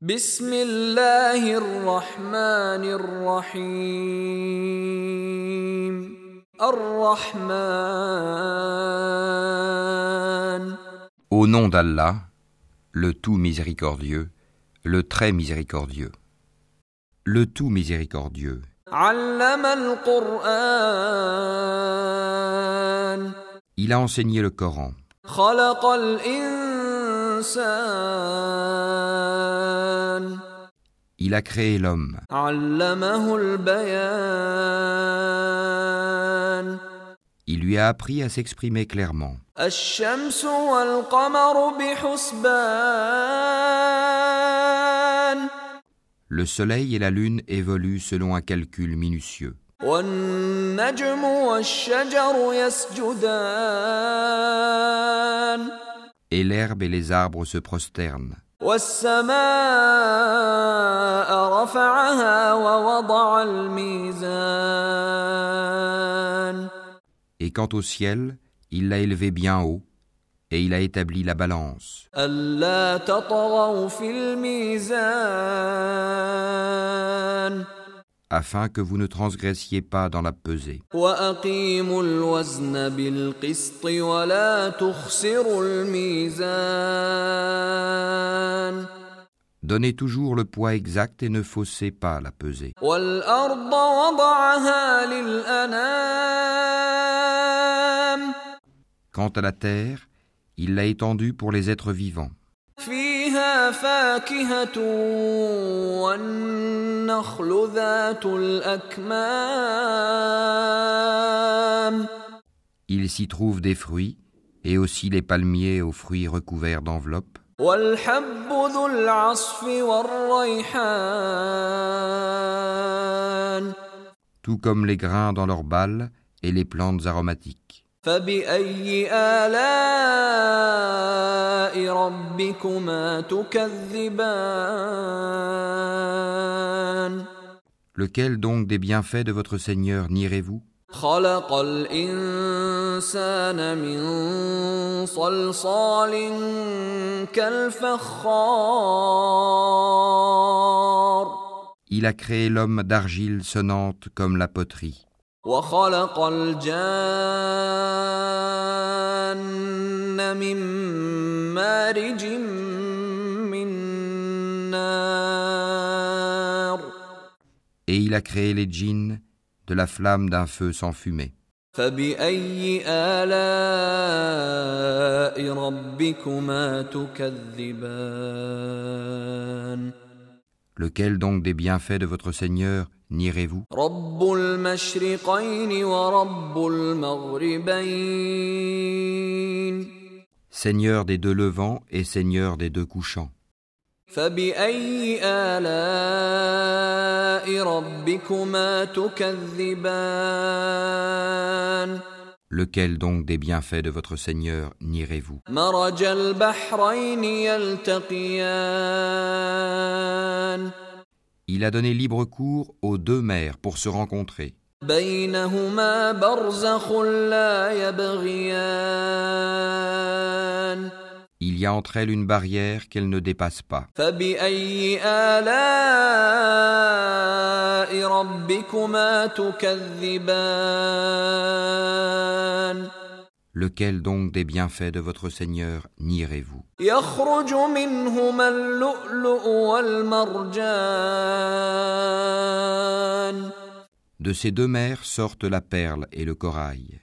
بسم الله الرحمن الرحيم الرحمن Au nom d'Allah, le tout miséricordieux, le très miséricordieux. Le tout miséricordieux. علم القرآن Il a enseigné le Coran. خلق الإنسان Il a créé l'homme. Il lui a appris à s'exprimer clairement. Le soleil et la lune évoluent selon un calcul minutieux et l'herbe et les arbres se prosternent. Et quant au ciel, il l'a élevé bien haut, et il a établi la balance afin que vous ne transgressiez pas dans la pesée. Donnez toujours le poids exact et ne faussez pas la pesée. Quant à la terre, il l'a étendue pour les êtres vivants. فيها فاكهة والنخل ذات الأكمام Il s'y trouve des fruits, et aussi les palmiers aux fruits recouverts d'enveloppes, والحب ذو العصف والريحان tout comme les grains dans leurs balles et les plantes aromatiques. فبأي آلاء ربكما تكذبان Lequel donc des bienfaits de votre Seigneur nierez-vous خلق الإنسان من صلصال كالفخار Il a créé l'homme d'argile sonnante comme la poterie, وخلق الجان من مارج من نار et il a créé les djinns de la flamme d'un feu sans fumée. فبأي آلاء ربكما تكذبان Lequel donc des bienfaits de votre Seigneur nierez-vous? Seigneur des deux levants et Seigneur des deux couchants. فبأي آلاء ربكما تكذبان Lequel donc des bienfaits de votre Seigneur nierez-vous مرج البحرين يلتقيان Il a donné libre cours aux deux mers pour se rencontrer. بينهما برزخ لا يبغيان Il y a entre elles une barrière qu'elles ne dépassent pas. Lequel donc des bienfaits de votre Seigneur nierez-vous? De ces deux mers sortent la perle et le corail.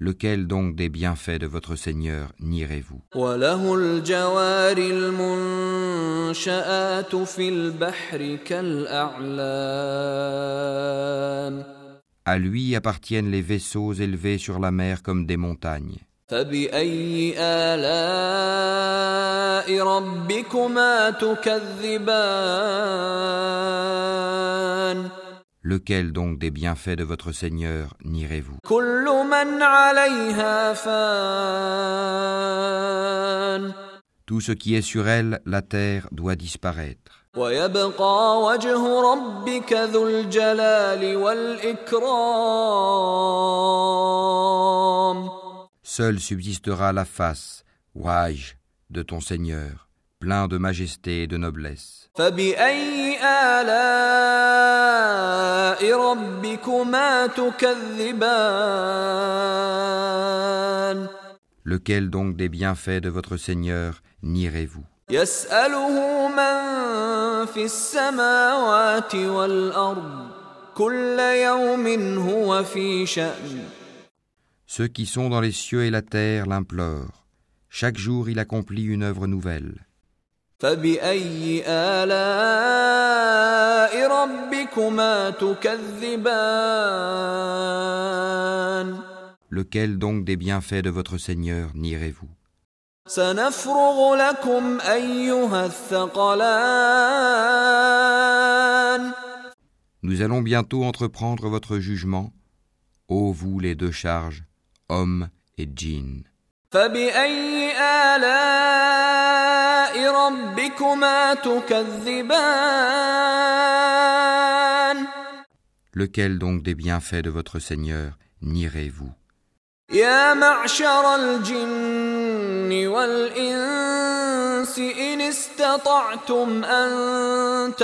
Lequel donc des bienfaits de votre Seigneur nierez-vous? À lui appartiennent les vaisseaux élevés sur la mer comme des montagnes. فبأي آلاء ربكما تكذبان Lequel donc des bienfaits de votre Seigneur nierez-vous كل من عليها فان Tout ce qui est sur elle, la terre, doit disparaître. ويبقى وجه ربك ذو الجلال والإكرام Seule subsistera la face, waj, de ton Seigneur, plein de majesté et de noblesse. Lequel donc des bienfaits de votre Seigneur nierez-vous? Ceux qui sont dans les cieux et la terre l'implorent. Chaque jour il accomplit une œuvre nouvelle. Lequel donc des bienfaits de votre Seigneur nirez-vous Nous allons bientôt entreprendre votre jugement, ô vous les deux charges hommes et djinns. فبأي آلاء ربكما تكذبان Lequel donc des bienfaits de votre Seigneur nierez-vous يا معشر الجن والإنس إن استطعتم أن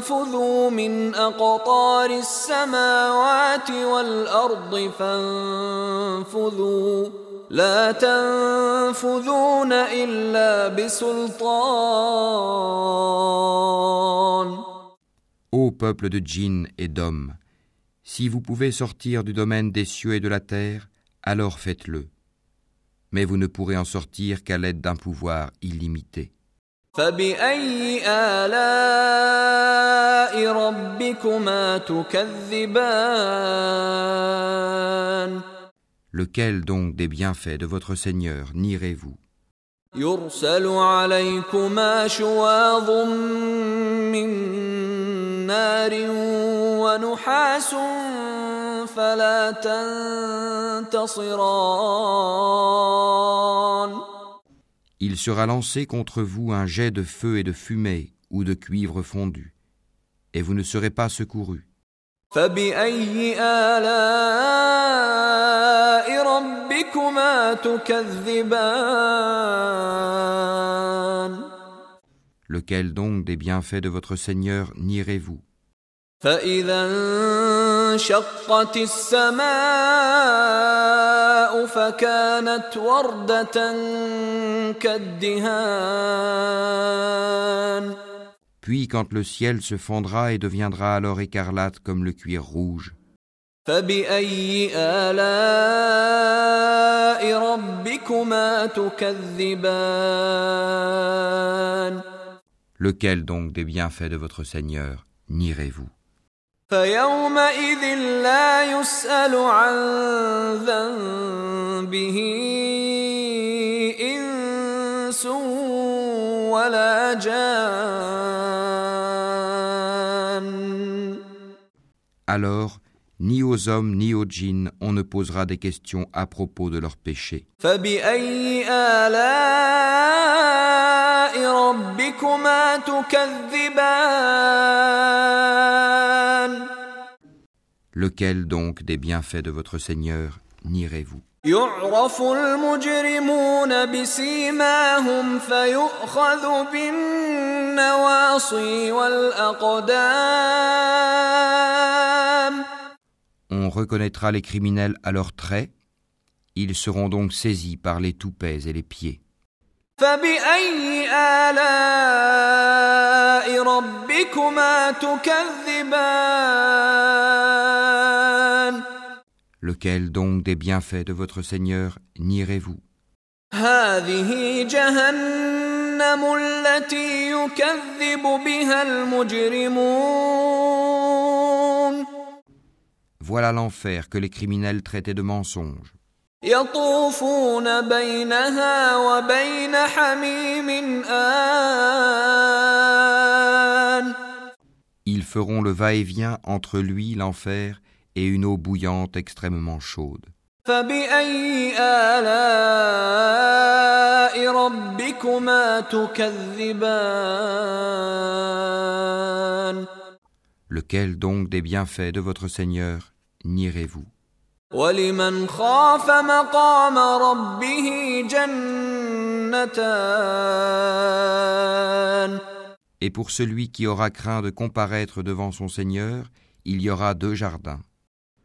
تنفذوا من أقطار السماوات والأرض فانفذوا لا تنفذون إلا بسلطان Ô peuple de djinns et d'hommes, si vous pouvez sortir du domaine des cieux et de la terre, alors faites-le. Mais vous ne pourrez en sortir qu'à l'aide d'un pouvoir illimité. فبأي آلاء ربكما تكذبان؟ Lequel donc des bienfaits de votre Seigneur nierez-vous? يرسل عليكما شواظ من نار ونحاس فلا تنتصران. il sera lancé contre vous un jet de feu et de fumée ou de cuivre fondu, et vous ne serez pas secourus. Lequel donc des bienfaits de votre Seigneur nierez-vous? فإذا انشقت السماء فكانت وردة كالدهان Puis quand le ciel se fondra et deviendra alors écarlate comme le cuir rouge, فبأي آلاء ربكما تكذبان lequel donc des bienfaits de votre Seigneur nierez-vous فيومئذ لا يسأل عن ذنبه إنس ولا جان Alors, ni aux hommes ni aux djinns on ne posera des questions à propos de leurs péchés. فبأي آلاء ربكما تكذبان Lequel donc des bienfaits de votre Seigneur nierez-vous يعرف المجرمون بسيماهم فيؤخذ بالنواصي والأقدام On reconnaîtra les criminels à leurs traits, ils seront donc saisis par les toupets et les pieds. فبأي آلاء ربكما تكذبان Lequel donc des bienfaits de votre Seigneur nierez-vous هذه جهنم التي يكذب بها المجرمون Voilà l'enfer que les criminels traitaient de mensonge. يطوفون بينها وبين حميم آن Ils feront le va-et-vient entre lui, l'enfer, et une eau bouillante extrêmement chaude. Lequel donc des bienfaits de votre Seigneur nierez-vous Et pour celui qui aura craint de comparaître devant son Seigneur, il y aura deux jardins.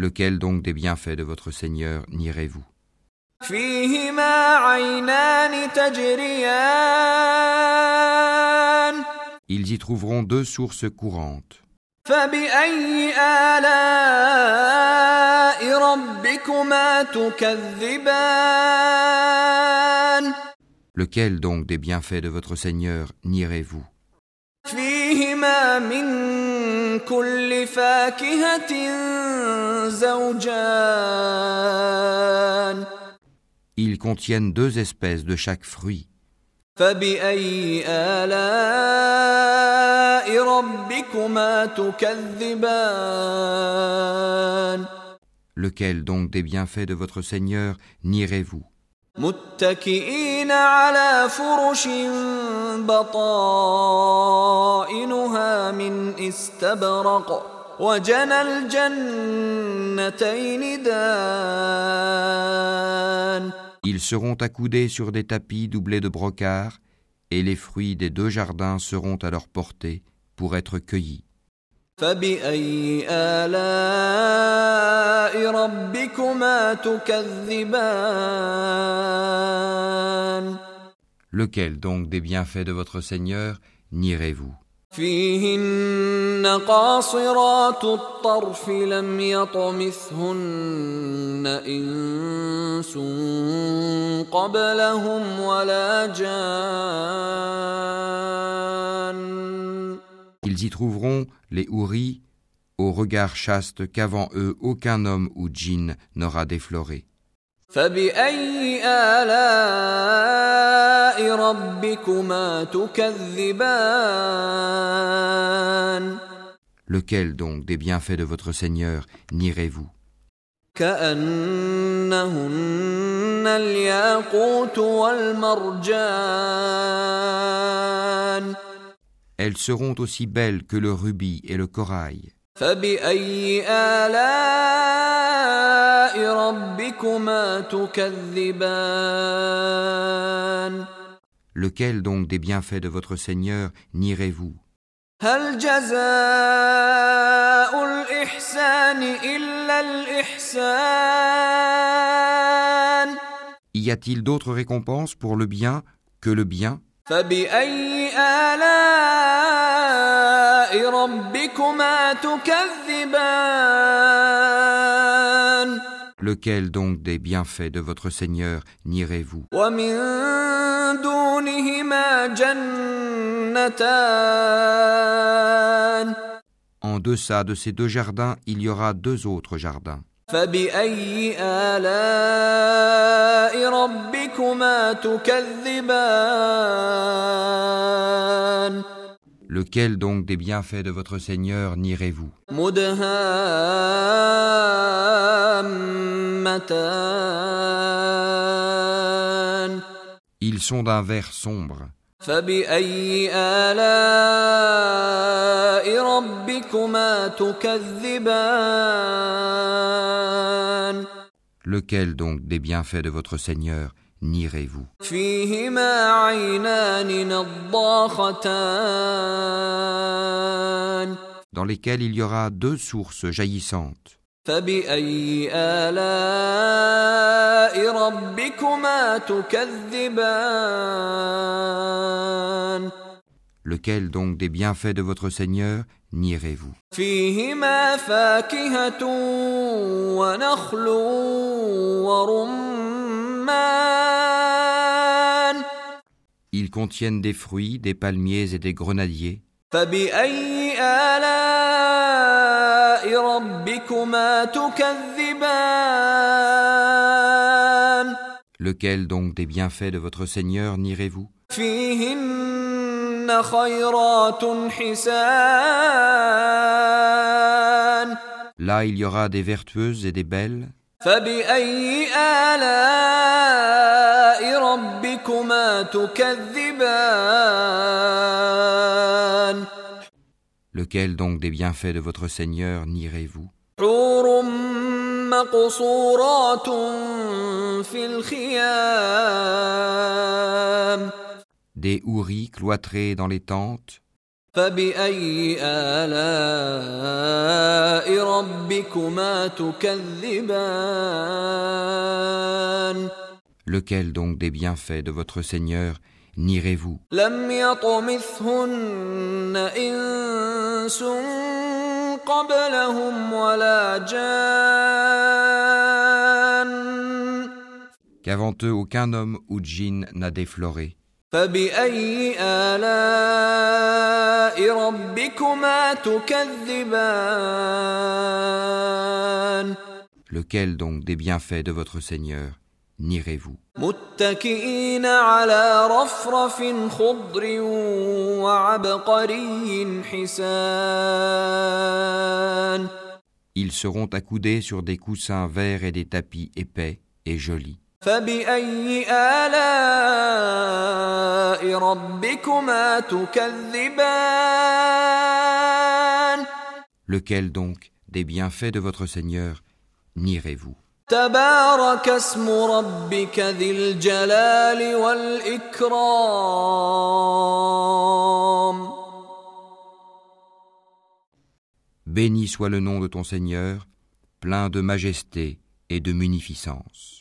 Lequel donc des bienfaits de votre Seigneur nierez-vous? Ils y trouveront deux sources courantes. Lequel donc des bienfaits de votre Seigneur nierez-vous? كل فاكهة زوجان Ils contiennent deux espèces de chaque fruit. فبأي آلاء ربكما تكذبان Lequel donc des bienfaits de votre Seigneur nierez-vous متكئين على فرش بطائنها من استبرق وجنى الجنتين دان Ils seront accoudés sur des tapis doublés de brocart, et les fruits des deux jardins seront à leur portée pour être cueillis. فبأي آلاء ربكما تكذبان Lequel donc des bienfaits de votre Seigneur nierez-vous فيهن قاصرات الطرف لم يطمثهن إنس قبلهم ولا جان Ils y trouveront les houris au regard chaste qu'avant eux aucun homme ou djinn n'aura défloré. فبأي آلاء ربكما تكذبان Lequel donc des bienfaits de votre Seigneur nierez-vous كأنهن الياقوت والمرجان Elles seront aussi belles que le rubis et le corail. فبأي آلاء ربكما تكذبان Lequel donc des bienfaits de votre Seigneur nierez-vous هل جزاء الإحسان إلا الإحسان Y a-t-il d'autres récompenses pour le bien que le bien فبأي آلاء ربكما تكذبان Lequel donc des bienfaits de votre Seigneur nierez-vous? En deçà de ces deux jardins, il y aura deux autres jardins. Lequel donc des bienfaits de votre Seigneur nierez-vous? Ils sont d'un vert sombre. Lequel donc des bienfaits de votre Seigneur nierez-vous Dans lesquels il y aura deux sources jaillissantes. Lequel donc des bienfaits de votre Seigneur nierez-vous? Ils contiennent des fruits, des palmiers et des grenadiers. Lequel donc des bienfaits de votre Seigneur nierez-vous? فيهن خيرات حسان Là il y aura des vertueuses et des belles. فبأي آلاء ربكما تكذبان Lequel donc des bienfaits de votre Seigneur nierez-vous حور مقصورات في الخيام des houris cloîtrés dans les tentes. Lequel donc des bienfaits de votre Seigneur nirez-vous Qu'avant eux aucun homme ou djinn n'a défloré. فبأي آلاء ربكما تكذبان Lequel donc des bienfaits de votre Seigneur nierez-vous متكئين على رفرف خضر وعبقري حسان Ils seront accoudés sur des coussins verts et des tapis épais et jolis. فبأي آلاء ربكما تكذبان Lequel donc des bienfaits de votre Seigneur nierez-vous تبارك اسم ربك ذي الجلال والإكرام Béni soit le nom de ton Seigneur, plein de majesté et de munificence.